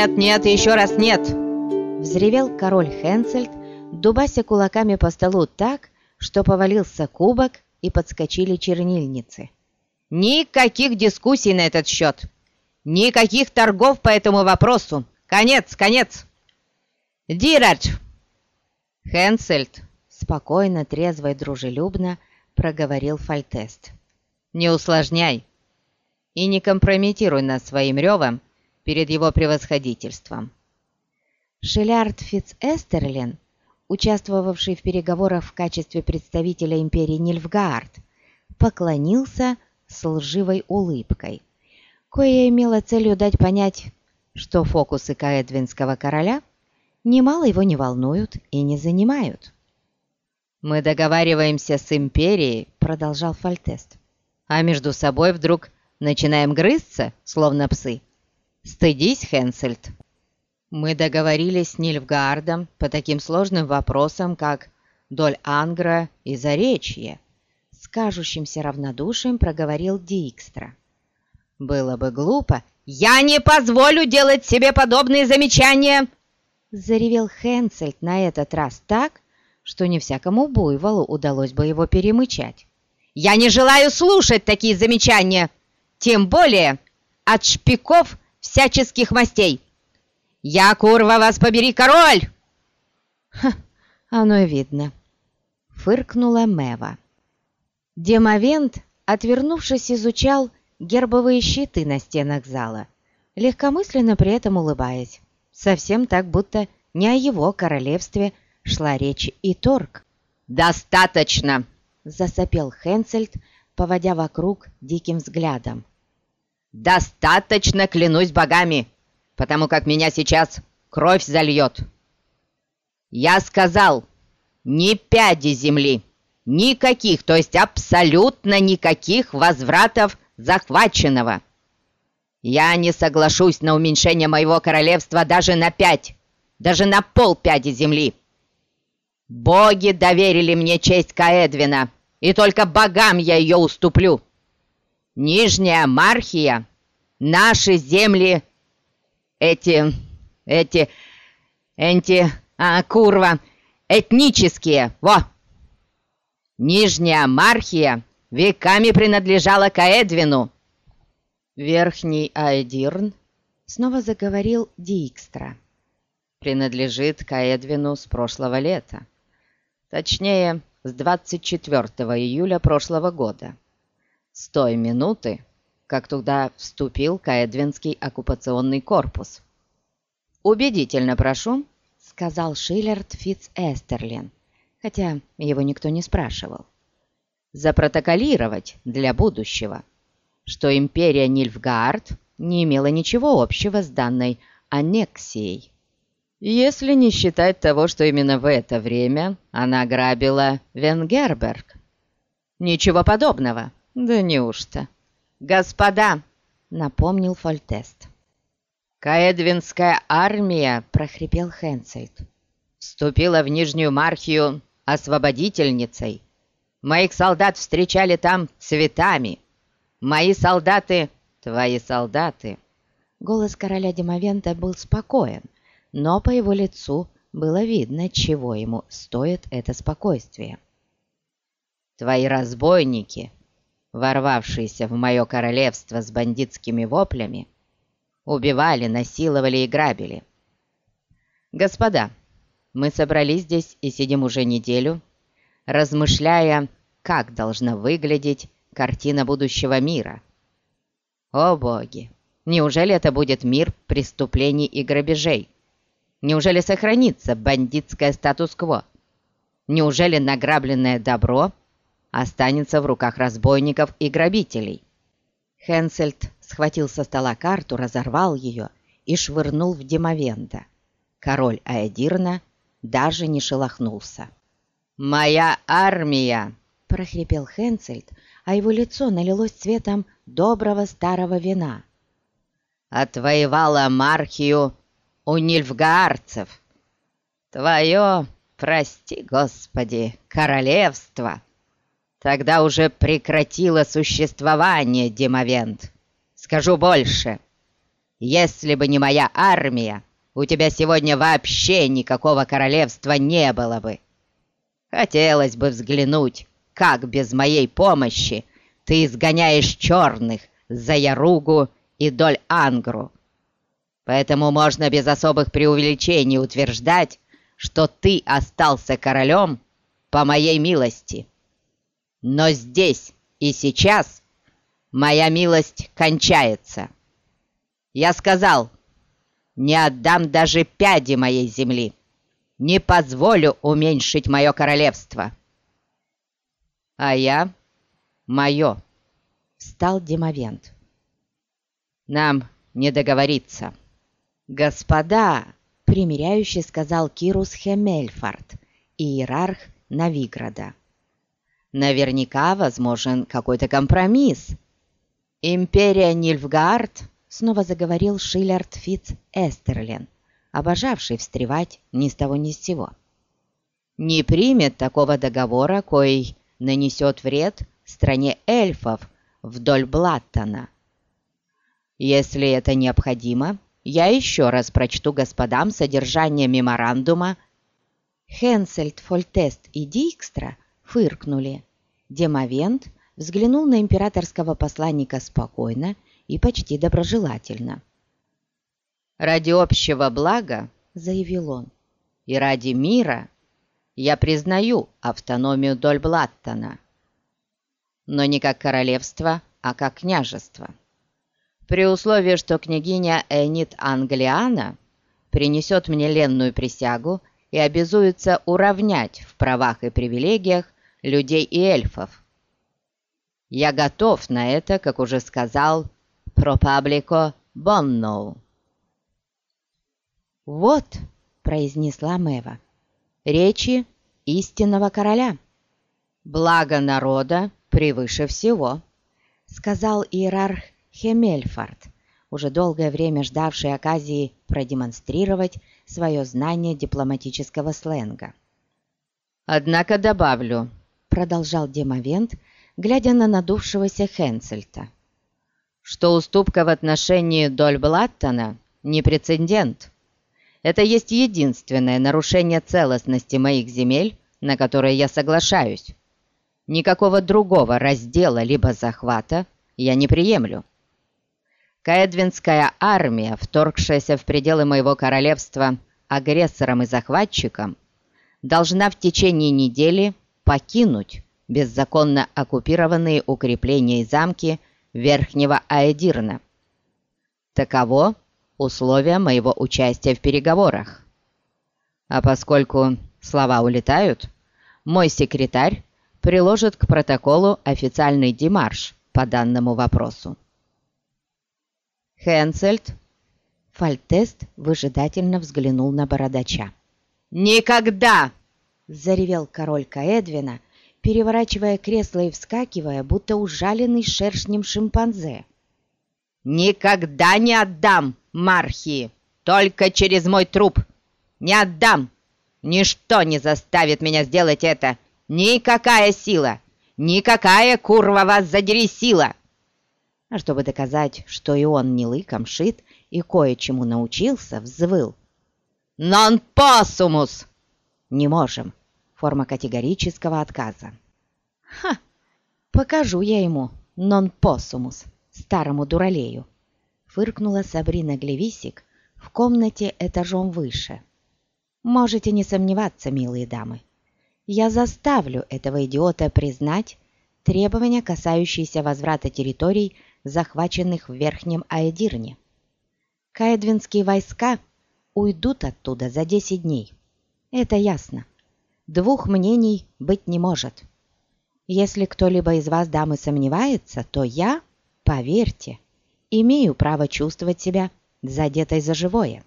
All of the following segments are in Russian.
нет, нет еще раз нет!» Взревел король Хенсельд, дубася кулаками по столу так, что повалился кубок и подскочили чернильницы. «Никаких дискуссий на этот счет! Никаких торгов по этому вопросу! Конец, конец!» «Дирардж!» Хенсельд спокойно, трезво и дружелюбно проговорил Фальтест. «Не усложняй и не компрометируй нас своим ревом перед его превосходительством». Шелярд Фитц-Эстерлин, участвовавший в переговорах в качестве представителя империи Нильфгаард, поклонился с лживой улыбкой, кое имела целью дать понять, что фокусы каэдвинского короля немало его не волнуют и не занимают. «Мы договариваемся с Империей», — продолжал Фальтест, «а между собой вдруг начинаем грызться, словно псы. Стыдись, Хенсельд. Мы договорились с Нильфгаардом по таким сложным вопросам, как доль Ангра и Заречье», — с кажущимся равнодушием проговорил Дикстра. «Было бы глупо». «Я не позволю делать себе подобные замечания!» Заревел Хенсельд на этот раз так, что не всякому буйволу удалось бы его перемычать. «Я не желаю слушать такие замечания, тем более от шпиков всяческих мастей! Я, курва, вас побери, король!» «Ха, оно и видно», — фыркнула Мева. Демовент, отвернувшись, изучал гербовые щиты на стенах зала, легкомысленно при этом улыбаясь, совсем так, будто не о его королевстве шла речь и торг. «Достаточно!» — засопел Хенсельд, поводя вокруг диким взглядом. «Достаточно, клянусь богами, потому как меня сейчас кровь зальет!» «Я сказал, ни пяди земли, никаких, то есть абсолютно никаких возвратов захваченного!» «Я не соглашусь на уменьшение моего королевства даже на пять, даже на полпяди земли!» Боги доверили мне честь Каэдвина, и только богам я ее уступлю. Нижняя Мархия, наши земли, эти, эти, эти, а, курва, этнические, во! Нижняя Мархия веками принадлежала Каэдвину. Верхний Айдирн снова заговорил Дикстра. Принадлежит Каэдвину с прошлого лета. Точнее, с 24 июля прошлого года. С той минуты, как туда вступил Каэдвинский оккупационный корпус. «Убедительно прошу», — сказал Шиллерд Фитц Эстерлин, хотя его никто не спрашивал. «Запротоколировать для будущего, что империя Нильфгаард не имела ничего общего с данной аннексией если не считать того, что именно в это время она грабила Венгерберг. Ничего подобного. Да неужто? Господа, напомнил Фольтест. Каэдвинская армия, прохрипел Хенсельд, вступила в Нижнюю Мархию освободительницей. Моих солдат встречали там цветами. Мои солдаты — твои солдаты. Голос короля Демовента был спокоен, но по его лицу было видно, чего ему стоит это спокойствие. «Твои разбойники, ворвавшиеся в мое королевство с бандитскими воплями, убивали, насиловали и грабили. Господа, мы собрались здесь и сидим уже неделю, размышляя, как должна выглядеть картина будущего мира. О боги! Неужели это будет мир преступлений и грабежей? Неужели сохранится бандитское статус-кво? Неужели награбленное добро останется в руках разбойников и грабителей? Хенсельд схватил со стола карту, разорвал ее и швырнул в Демовента. Король Аэдирна даже не шелохнулся. «Моя армия!» — прохрипел Хенсельд, а его лицо налилось цветом доброго старого вина. «Отвоевала Мархию у нильфгаарцев. Твое, прости господи, королевство тогда уже прекратило существование, Демовент. Скажу больше. Если бы не моя армия, у тебя сегодня вообще никакого королевства не было бы. Хотелось бы взглянуть, как без моей помощи ты изгоняешь черных за Яругу и Доль Ангру. Поэтому можно без особых преувеличений утверждать, что ты остался королем по моей милости. Но здесь и сейчас моя милость кончается. Я сказал, не отдам даже пяди моей земли, не позволю уменьшить мое королевство. А я — мое, — встал Демовент. Нам не договориться. Господа, — примиряюще сказал Кирус Хемельфард, иерарх Новиграда. Наверняка возможен какой-то компромисс. Империя Нильфгард, снова заговорил Шиллард Фитц Эстерлен, обожавший встревать ни с того ни с сего. Не примет такого договора, коей нанесет вред стране эльфов вдоль Блаттона. Если это необходимо, я еще раз прочту господам содержание меморандума. Хенсельд, Фольтест и Дикстра фыркнули. Демовент взглянул на императорского посланника спокойно и почти доброжелательно. «Ради общего блага, — заявил он, — и ради мира я признаю автономию Дольблаттона, но не как королевство, а как княжество. При условии, что княгиня Энит Англиана принесет мне ленную присягу и обязуется уравнять в правах и привилегиях людей и эльфов. Я готов на это, как уже сказал, пропаблико бонноу. «Вот», — произнесла Мэва, — «речи истинного короля. Благо народа превыше всего», — сказал иерарх Хемельфард, уже долгое время ждавший оказии продемонстрировать свое знание дипломатического сленга. «Однако добавлю», — продолжал Демовент, глядя на надувшегося Хенсельта, «что уступка в отношении Дольблаттона не прецедент. Это есть единственное нарушение целостности моих земель, на которое я соглашаюсь. Никакого другого раздела либо захвата я не приемлю. Каэдвинская армия, вторгшаяся в пределы моего королевства агрессором и захватчиком, должна в течение недели покинуть беззаконно оккупированные укрепления и замки Верхнего Аэдирна. Таково условия моего участия в переговорах. А поскольку слова улетают, мой секретарь приложит к протоколу официальный демарш по данному вопросу. Хенсельд. Фальтест выжидательно взглянул на бородача. «Никогда!» — заревел король Каэдвина, переворачивая кресло и вскакивая, будто ужаленный шершнем шимпанзе. «Никогда не отдам Мархи! Только через мой труп! Не отдам! Ничто не заставит меня сделать это! Никакая сила! Никакая, курва вас задери сила!» а чтобы доказать, что и он не лыком шит и кое-чему научился, взвыл. «Нон посумус!» «Не можем!» Форма категорического отказа. «Ха! Покажу я ему нон посумус, старому дуралею!» Фыркнула Сабрина Глевисик в комнате этажом выше. «Можете не сомневаться, милые дамы. Я заставлю этого идиота признать требования, касающиеся возврата территорий захваченных в Верхнем Аэдирне. Каэдвинские войска уйдут оттуда за 10 дней. Это ясно. Двух мнений быть не может. Если кто-либо из вас, дамы, сомневается, то я, поверьте, имею право чувствовать себя задетой за живое.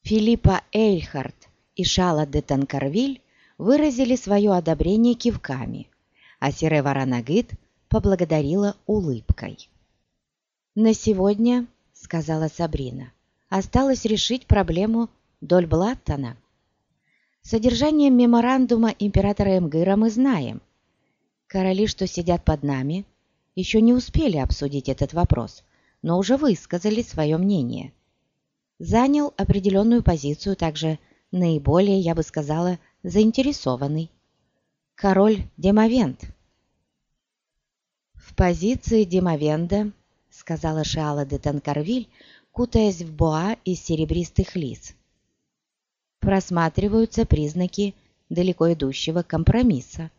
Филиппа Эйхард и Шала де Танкарвиль выразили свое одобрение кивками, а Сире Варанагит поблагодарила улыбкой. «На сегодня, — сказала Сабрина, — осталось решить проблему Дольблаттона. Содержание меморандума императора Эмгыра мы знаем. Короли, что сидят под нами, еще не успели обсудить этот вопрос, но уже высказали свое мнение. Занял определенную позицию также наиболее, я бы сказала, заинтересованный. Король Демовент. «В позиции Демовенда, — сказала Шиала де Танкарвиль, кутаясь в боа из серебристых лис, — просматриваются признаки далеко идущего компромисса.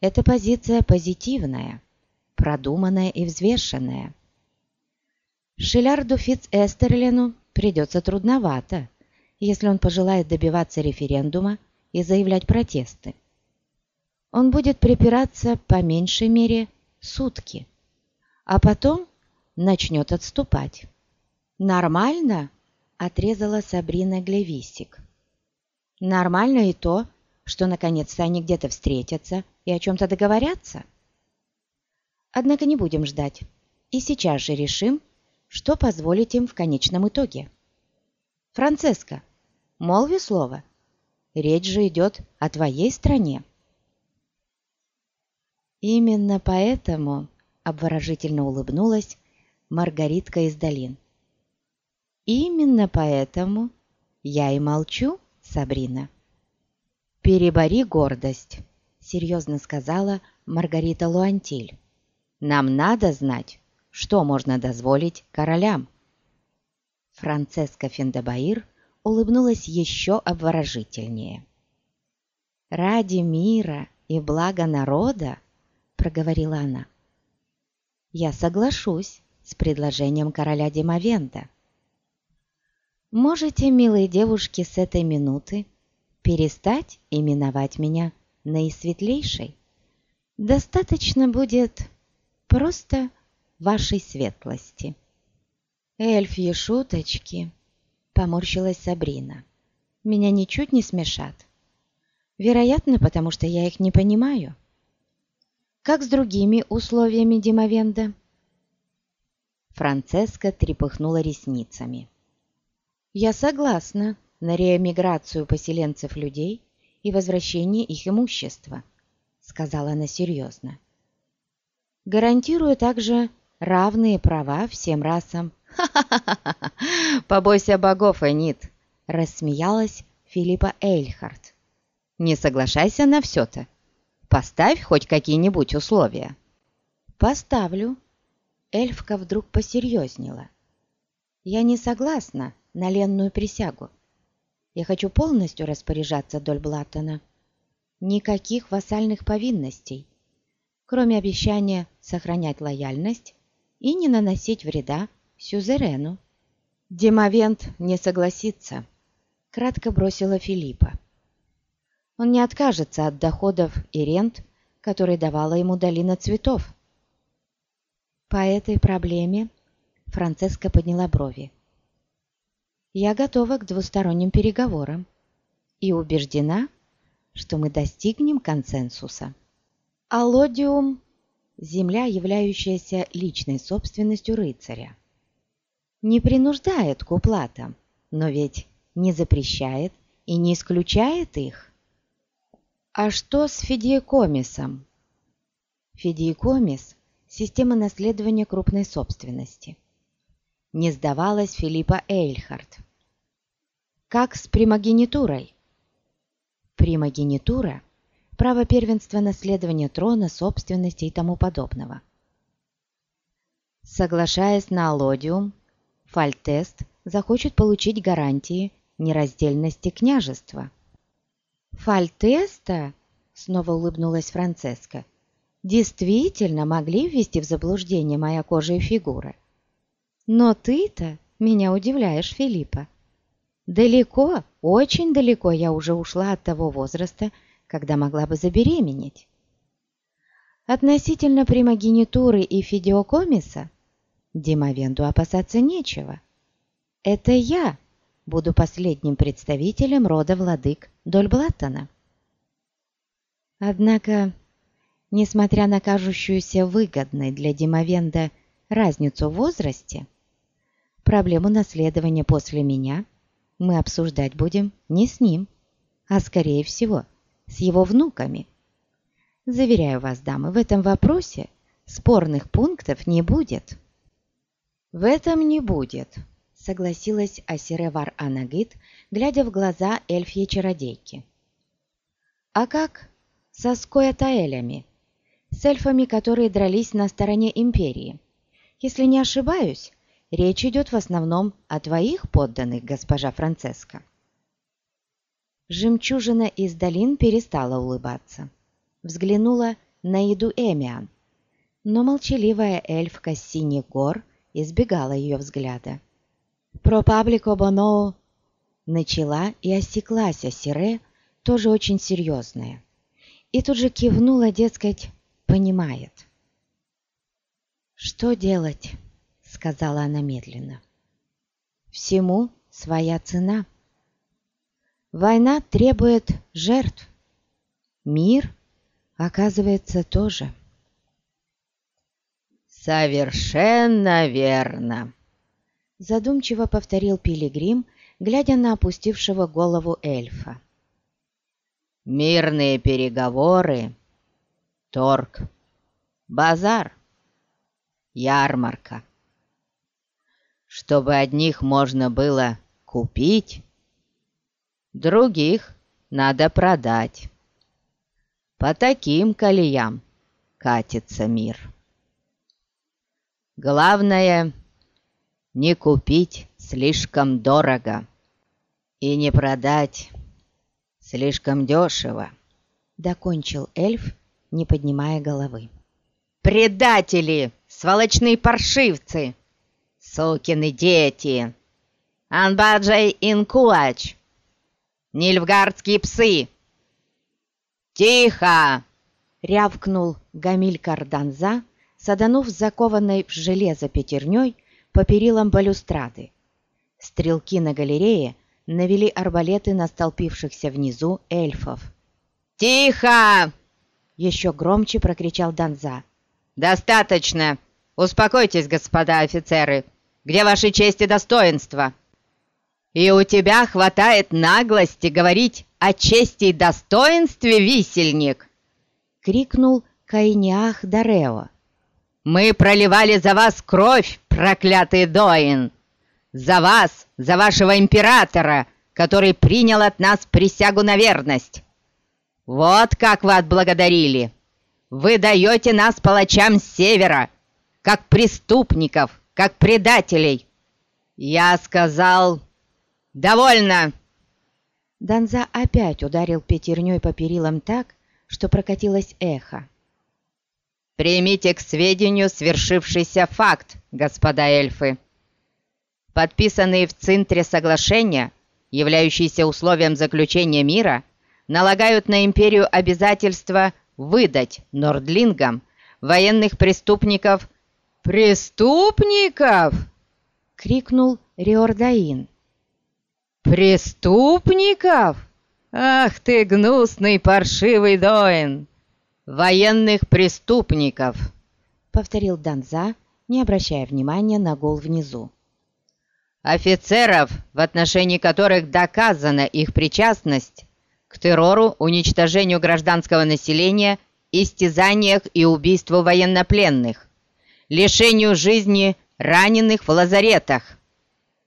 Эта позиция позитивная, продуманная и взвешенная. Шилярду Фитц-Эстерлену придется трудновато, если он пожелает добиваться референдума и заявлять протесты. Он будет припираться по меньшей мере сутки, а потом начнет отступать. «Нормально?» – отрезала Сабрина Глевисик. «Нормально и то, что наконец-то они где-то встретятся и о чем-то договорятся. Однако не будем ждать, и сейчас же решим, что позволить им в конечном итоге. Франциско, молви слово. Речь же идет о твоей стране. Именно поэтому, обворожительно улыбнулась Маргаритка из долин. Именно поэтому я и молчу, Сабрина. Перебори гордость, серьезно сказала Маргарита Луантиль. Нам надо знать, что можно дозволить королям. Францеска Фендебаир улыбнулась еще обворожительнее. «Ради мира и блага народа», — проговорила она, — «я соглашусь с предложением короля Демовента. Можете, милые девушки, с этой минуты перестать именовать меня наисветлейшей? Достаточно будет просто вашей светлости». «Эльфьи шуточки», — поморщилась Сабрина. «Меня ничуть не смешат. Вероятно, потому что я их не понимаю. Как с другими условиями Димовенда?» Францеска трепыхнула ресницами. «Я согласна на реэмиграцию поселенцев людей и возвращение их имущества», — сказала она серьезно. «Гарантирую также равные права всем расам». «Ха-ха-ха! Побойся богов, Энит!» — рассмеялась Филиппа Эйльхарт. «Не соглашайся на все-то. Поставь хоть какие-нибудь условия». «Поставлю». Эльфка вдруг посерьезнела. «Я не согласна на ленную присягу. Я хочу полностью распоряжаться Дольблаттона. Никаких вассальных повинностей, кроме обещания сохранять лояльность и не наносить вреда сюзерену. Демовент не согласится, кратко бросила Филиппа. Он не откажется от доходов и рент, которые давала ему долина цветов. По этой проблеме Францеска подняла брови. Я готова к двусторонним переговорам и убеждена, что мы достигнем консенсуса. Алодиум земля, являющаяся личной собственностью рыцаря. Не принуждает к уплатам, но ведь не запрещает и не исключает их. А что с фидиекомисом? Фидиекомис – система наследования крупной собственности. Не сдавалась Филиппа Эйльхарт. Как с примогенитурой? Примогенитура – право первенства наследования трона, собственности и тому подобного. Соглашаясь на алодиум, Фальтест захочет получить гарантии нераздельности княжества. «Фальтеста?» — снова улыбнулась Францеска. «Действительно могли ввести в заблуждение моя кожа и фигура. Но ты-то меня удивляешь, Филиппа. Далеко, очень далеко я уже ушла от того возраста, когда могла бы забеременеть. Относительно примогенитуры и фидиокомиса Димовенду опасаться нечего. Это я буду последним представителем рода владык Дольблаттона. Однако, несмотря на кажущуюся выгодной для Димовенда разницу в возрасте, проблему наследования после меня мы обсуждать будем не с ним, а скорее всего с его внуками. Заверяю вас, дамы, в этом вопросе спорных пунктов не будет. «В этом не будет», — согласилась Асиревар Анагит, глядя в глаза эльфьей чародейки. «А как со скоятаэлями, с эльфами, которые дрались на стороне Империи? Если не ошибаюсь, речь идет в основном о твоих подданных, госпожа Францеска». Жемчужина из долин перестала улыбаться. Взглянула на еду Эмиан, но молчаливая эльфка с гор избегала ее взгляда. «Про паблико боноу» начала и осеклась Асире, тоже очень серьезная. И тут же кивнула, дескать, понимает. «Что делать?» — сказала она медленно. «Всему своя цена. Война требует жертв. Мир, оказывается, тоже». «Совершенно верно!» Задумчиво повторил Пилигрим, глядя на опустившего голову эльфа. «Мирные переговоры, торг, базар, ярмарка. Чтобы одних можно было купить, других надо продать. По таким колеям катится мир». Главное — не купить слишком дорого и не продать слишком дешево», — докончил эльф, не поднимая головы. «Предатели! Сволочные паршивцы! Сукины дети! Анбаджай Инкуач! Нильфгардские псы! Тихо!» — рявкнул Гамиль Карданза, саданув закованной в железо пятерней по перилам балюстрады. Стрелки на галерее навели арбалеты на столпившихся внизу эльфов. «Тихо!» — еще громче прокричал Донза. «Достаточно! Успокойтесь, господа офицеры! Где ваши честь и достоинства?» «И у тебя хватает наглости говорить о чести и достоинстве, висельник!» — крикнул Кайниах Дарео. Мы проливали за вас кровь, проклятый Доин! За вас, за вашего императора, который принял от нас присягу на верность! Вот как вы отблагодарили! Вы даете нас палачам с севера, как преступников, как предателей! Я сказал... «Довольно!» Донза опять ударил пятерней по перилам так, что прокатилось эхо. Примите к сведению свершившийся факт, господа эльфы. Подписанные в Центре соглашения, являющиеся условием заключения мира, налагают на империю обязательство выдать Нордлингам военных преступников «Преступников!» — крикнул Риордаин. «Преступников? Ах ты, гнусный паршивый Доин! военных преступников», — повторил Донза, не обращая внимания на гол внизу. «Офицеров, в отношении которых доказана их причастность к террору, уничтожению гражданского населения, истязаниях и убийству военнопленных, лишению жизни раненых в лазаретах.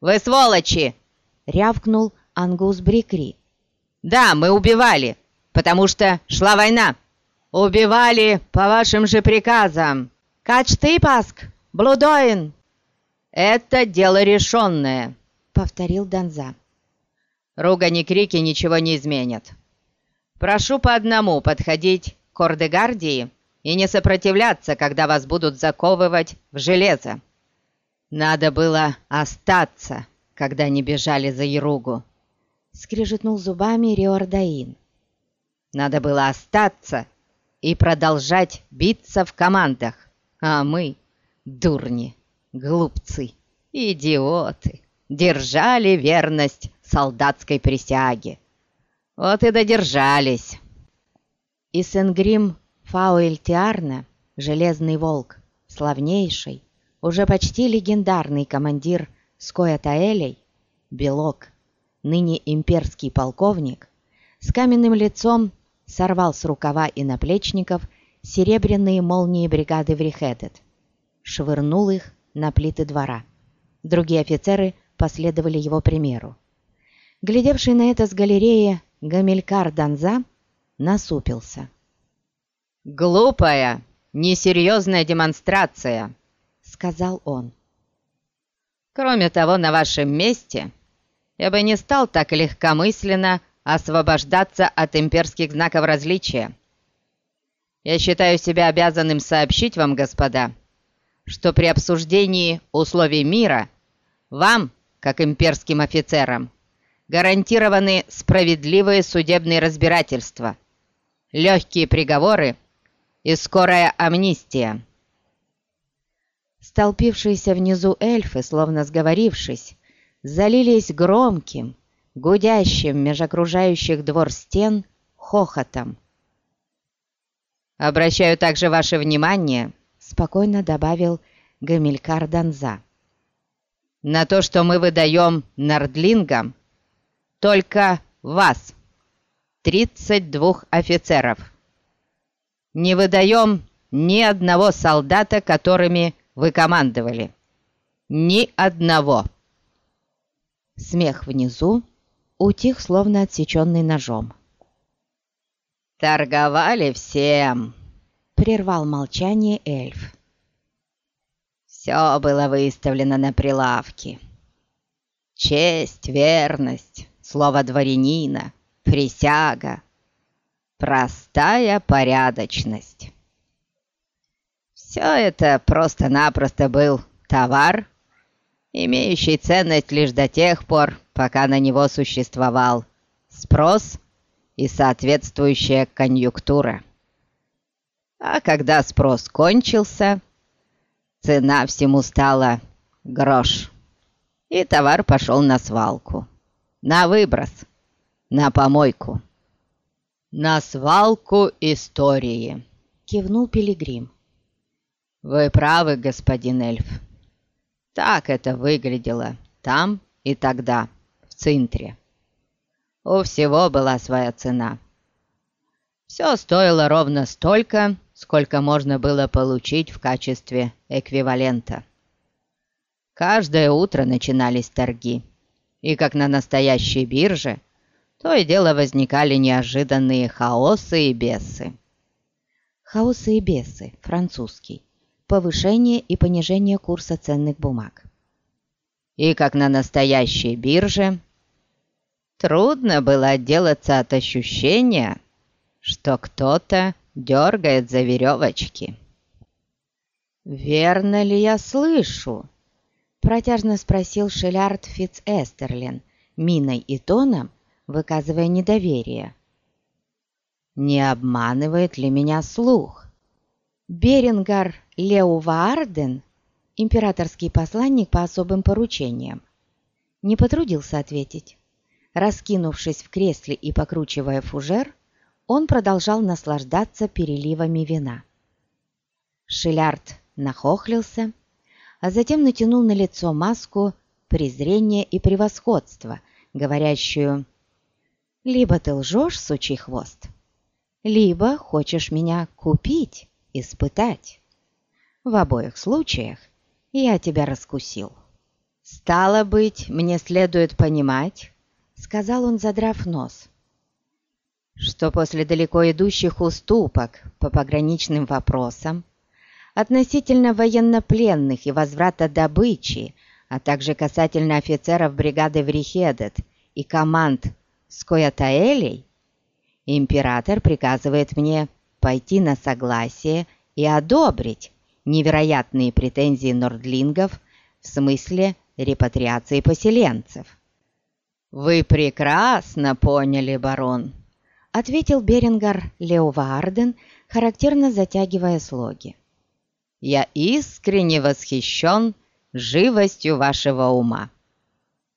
Вы сволочи!» — рявкнул Ангус Брикри. «Да, мы убивали, потому что шла война!» убивали по вашим же приказам. Качтыпаск, Блудоин!» «Это дело решенное», — повторил Донза. «Ругань и крики ничего не изменят. Прошу по одному подходить к Ордегардии и не сопротивляться, когда вас будут заковывать в железо. Надо было остаться, когда не бежали за Еругу», — скрежетнул зубами Риордаин. «Надо было остаться, и продолжать биться в командах. А мы, дурни, глупцы, идиоты, держали верность солдатской присяге. Вот и додержались. И Сенгрим Фауэльтиарна, Железный Волк, славнейший, уже почти легендарный командир Скоятаэлей, Белок, ныне имперский полковник, с каменным лицом сорвал с рукава и наплечников серебряные молнии бригады Врихедет, швырнул их на плиты двора. Другие офицеры последовали его примеру. Глядевший на это с галереи Гамилькар Данза насупился. «Глупая, несерьезная демонстрация», — сказал он. «Кроме того, на вашем месте я бы не стал так легкомысленно освобождаться от имперских знаков различия. Я считаю себя обязанным сообщить вам, господа, что при обсуждении условий мира вам, как имперским офицерам, гарантированы справедливые судебные разбирательства, легкие приговоры и скорая амнистия. Столпившиеся внизу эльфы, словно сговорившись, залились громким, гудящим меж окружающих двор стен хохотом. «Обращаю также ваше внимание», — спокойно добавил Гамилькар Данза, «на то, что мы выдаем нордлингам только вас, 32 офицеров. Не выдаем ни одного солдата, которыми вы командовали. Ни одного!» Смех внизу утих, словно отсеченный ножом. «Торговали всем!» — прервал молчание эльф. «Все было выставлено на прилавке. Честь, верность, слово дворянина, присяга, простая порядочность. Все это просто-напросто был товар, имеющий ценность лишь до тех пор, пока на него существовал спрос и соответствующая конъюнктура. А когда спрос кончился, цена всему стала грош, и товар пошел на свалку, на выброс, на помойку. «На свалку истории», — кивнул Пилигрим. «Вы правы, господин эльф. Так это выглядело там и тогда, в центре. У всего была своя цена. Все стоило ровно столько, сколько можно было получить в качестве эквивалента. Каждое утро начинались торги, и как на настоящей бирже, то и дело возникали неожиданные хаосы и бесы. Хаосы и бесы, французский. Повышение и понижение курса ценных бумаг. И как на настоящей бирже, Трудно было отделаться от ощущения, что кто-то дергает за веревочки. «Верно ли я слышу?» — протяжно спросил Шелярд Фитц-Эстерлин, миной и тоном, выказывая недоверие. «Не обманывает ли меня слух? Берингар Леуваарден, императорский посланник по особым поручениям, не потрудился ответить. Раскинувшись в кресле и покручивая фужер, он продолжал наслаждаться переливами вина. Шилярд нахохлился, а затем натянул на лицо маску презрения и превосходства, говорящую «Либо ты лжешь, сучий хвост, либо хочешь меня купить, испытать. В обоих случаях я тебя раскусил. Стало быть, мне следует понимать, сказал он, задрав нос, что после далеко идущих уступок по пограничным вопросам относительно военнопленных и возврата добычи, а также касательно офицеров бригады Врихедет и команд Скоятаэлей, император приказывает мне пойти на согласие и одобрить невероятные претензии нордлингов в смысле репатриации поселенцев. «Вы прекрасно поняли, барон», — ответил Берингар Леоварден, характерно затягивая слоги. «Я искренне восхищен живостью вашего ума».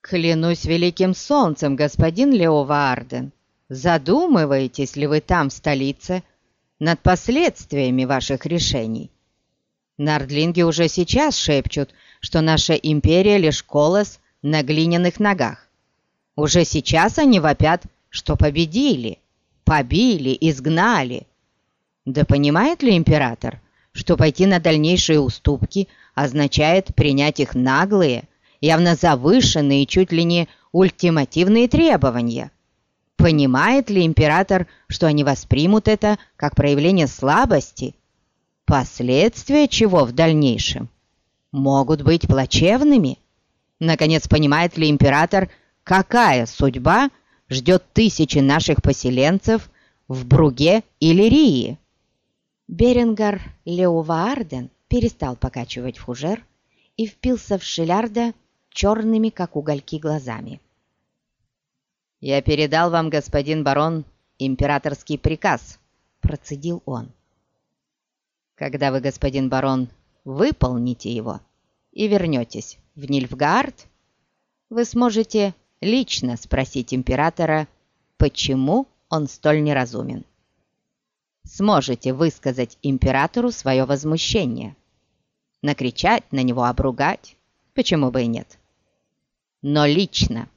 «Клянусь великим солнцем, господин Леоварден, задумываетесь ли вы там, в столице, над последствиями ваших решений? Нардлинги уже сейчас шепчут, что наша империя лишь колос на глиняных ногах. Уже сейчас они вопят, что победили, побили, изгнали. Да понимает ли император, что пойти на дальнейшие уступки означает принять их наглые явно завышенные, чуть ли не ультимативные требования. Понимает ли император, что они воспримут это как проявление слабости, последствия чего в дальнейшем могут быть плачевными? Наконец, понимает ли император, какая судьба ждет тысячи наших поселенцев в Бруге или Рии? Берингар Леуваарден перестал покачивать фужер и впился в Шилярда черными, как угольки, глазами. «Я передал вам, господин барон, императорский приказ», — процедил он. «Когда вы, господин барон, выполните его и вернетесь в Нильфгаард, вы сможете лично спросить императора, почему он столь неразумен сможете высказать императору свое возмущение. Накричать на него, обругать, почему бы и нет. Но лично,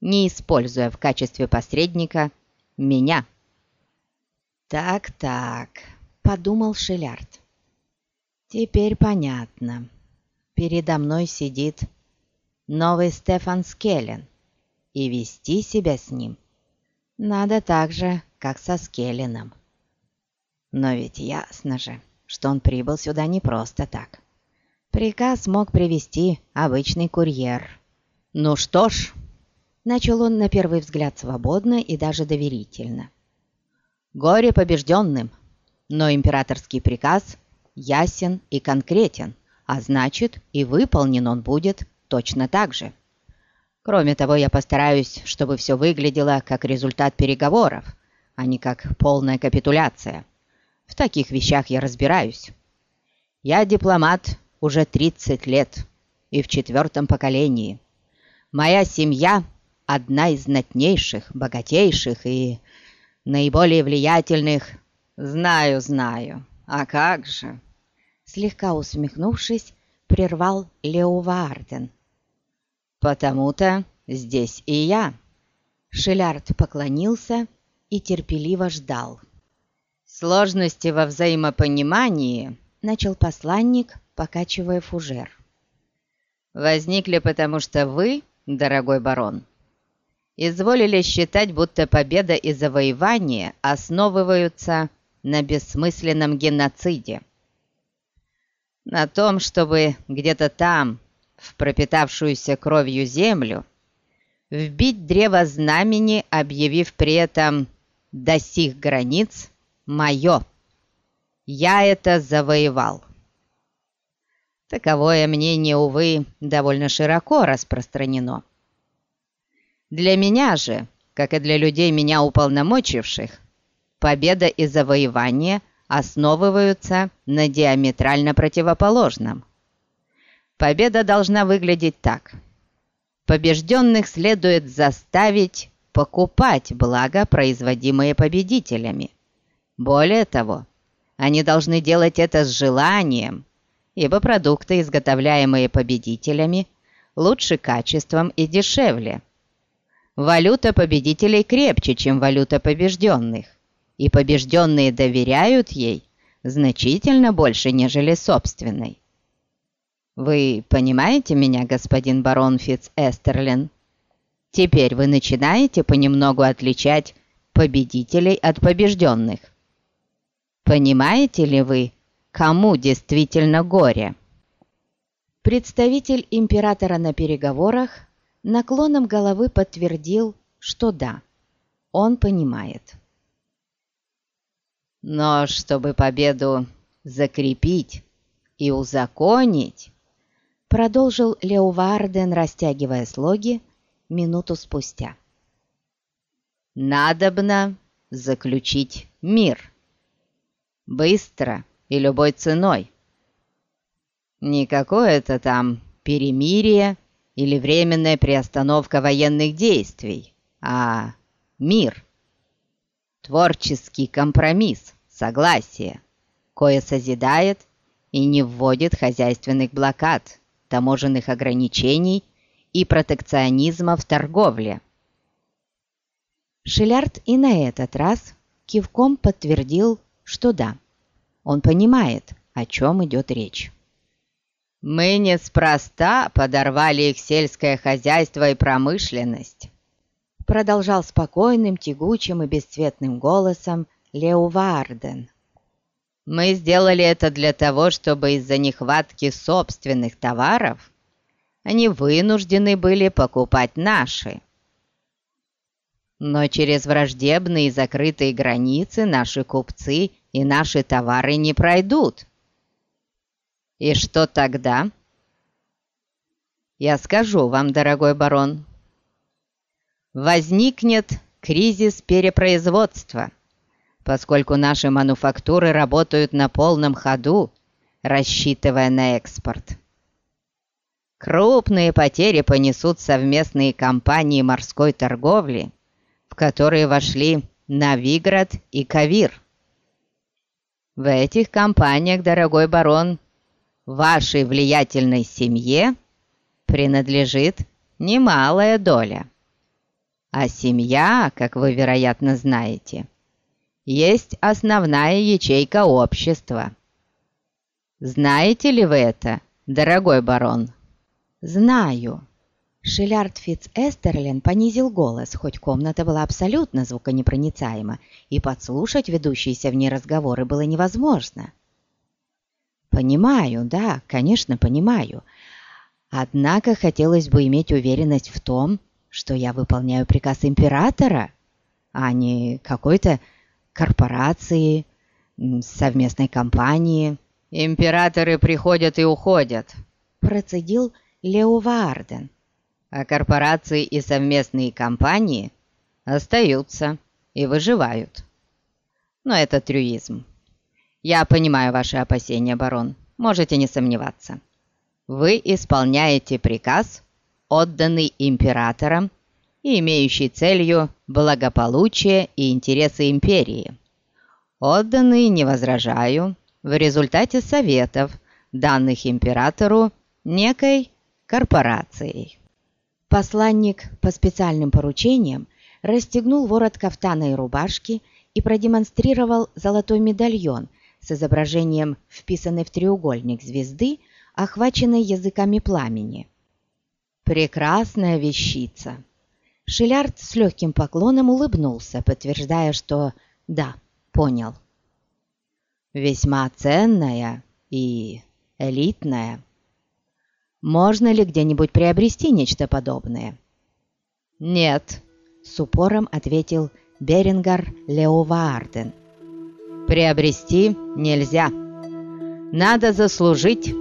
не используя в качестве посредника меня. «Так-так», — подумал Шелярд. «Теперь понятно. Передо мной сидит новый Стефан Скеллен, и вести себя с ним надо так же, как со Скелленом. Но ведь ясно же, что он прибыл сюда не просто так. Приказ мог привести обычный курьер. «Ну что ж», — начал он на первый взгляд свободно и даже доверительно. «Горе побежденным, но императорский приказ ясен и конкретен, а значит и выполнен он будет точно так же. Кроме того, я постараюсь, чтобы все выглядело как результат переговоров, а не как полная капитуляция. В таких вещах я разбираюсь. Я дипломат уже 30 лет и в четвертом поколении. Моя семья – одна из знатнейших, богатейших и наиболее влиятельных. Знаю, знаю. А как же? Слегка усмехнувшись, прервал Лео Ваарден. «Потому-то здесь и я». Шелярд поклонился и терпеливо ждал. «Сложности во взаимопонимании», — начал посланник, покачивая фужер. «Возникли потому, что вы, дорогой барон, изволили считать, будто победа и завоевание основываются на бессмысленном геноциде. На том, чтобы где-то там, в пропитавшуюся кровью землю, вбить древо знамени, объявив при этом «до сих границ» мое. Я это завоевал. Таковое мнение, увы, довольно широко распространено. Для меня же, как и для людей, меня уполномочивших, победа и завоевание основываются на диаметрально противоположном. Победа должна выглядеть так. Побежденных следует заставить покупать благо, производимые победителями. Более того, они должны делать это с желанием, ибо продукты, изготовляемые победителями, лучше качеством и дешевле. Валюта победителей крепче, чем валюта побежденных, и побежденные доверяют ей значительно больше, нежели собственной. Вы понимаете меня, господин барон Фитц Эстерлин? Теперь вы начинаете понемногу отличать победителей от побежденных. Понимаете ли вы, кому действительно горе?» Представитель императора на переговорах наклоном головы подтвердил, что да, он понимает. Но чтобы победу закрепить и узаконить, продолжил Леоварден, растягивая слоги, минуту спустя. Надобно заключить мир быстро и любой ценой. Не какое-то там перемирие или временная приостановка военных действий, а мир. Творческий компромисс, согласие, кое созидает и не вводит хозяйственных блокад, таможенных ограничений и протекционизма в торговле. Шиллярд и на этот раз кивком подтвердил что да, он понимает, о чем идет речь. Мы неспроста подорвали их сельское хозяйство и промышленность. Продолжал спокойным, тягучим и бесцветным голосом Лео Варден. Мы сделали это для того, чтобы из-за нехватки собственных товаров они вынуждены были покупать наши. Но через враждебные закрытые границы наши купцы и наши товары не пройдут. И что тогда? Я скажу вам, дорогой барон. Возникнет кризис перепроизводства, поскольку наши мануфактуры работают на полном ходу, рассчитывая на экспорт. Крупные потери понесут совместные компании морской торговли, в которые вошли Новиград и Кавир. В этих компаниях, дорогой барон, вашей влиятельной семье принадлежит немалая доля. А семья, как вы, вероятно, знаете, есть основная ячейка общества. Знаете ли вы это, дорогой барон? Знаю. Шиллярд Фитц Эстерлин понизил голос, хоть комната была абсолютно звуконепроницаема, и подслушать ведущиеся в ней разговоры было невозможно. «Понимаю, да, конечно, понимаю. Однако хотелось бы иметь уверенность в том, что я выполняю приказ императора, а не какой-то корпорации, совместной компании». «Императоры приходят и уходят», – процедил Лео Ваарден. «А корпорации и совместные компании остаются и выживают. Но это трюизм. «Я понимаю ваши опасения, барон. Можете не сомневаться. Вы исполняете приказ, отданный императором и имеющий целью благополучие и интересы империи. Отданный, не возражаю, в результате советов, данных императору некой корпорацией». Посланник по специальным поручениям расстегнул ворот кафтана и рубашки и продемонстрировал золотой медальон – с изображением вписанной в треугольник звезды, охваченной языками пламени. Прекрасная вещица. Шиллярд с легким поклоном улыбнулся, подтверждая, что «да, понял». «Весьма ценная и элитная. Можно ли где-нибудь приобрести нечто подобное?» «Нет», — с упором ответил Берингар Леоваарден. «Приобрести нельзя. Надо заслужить».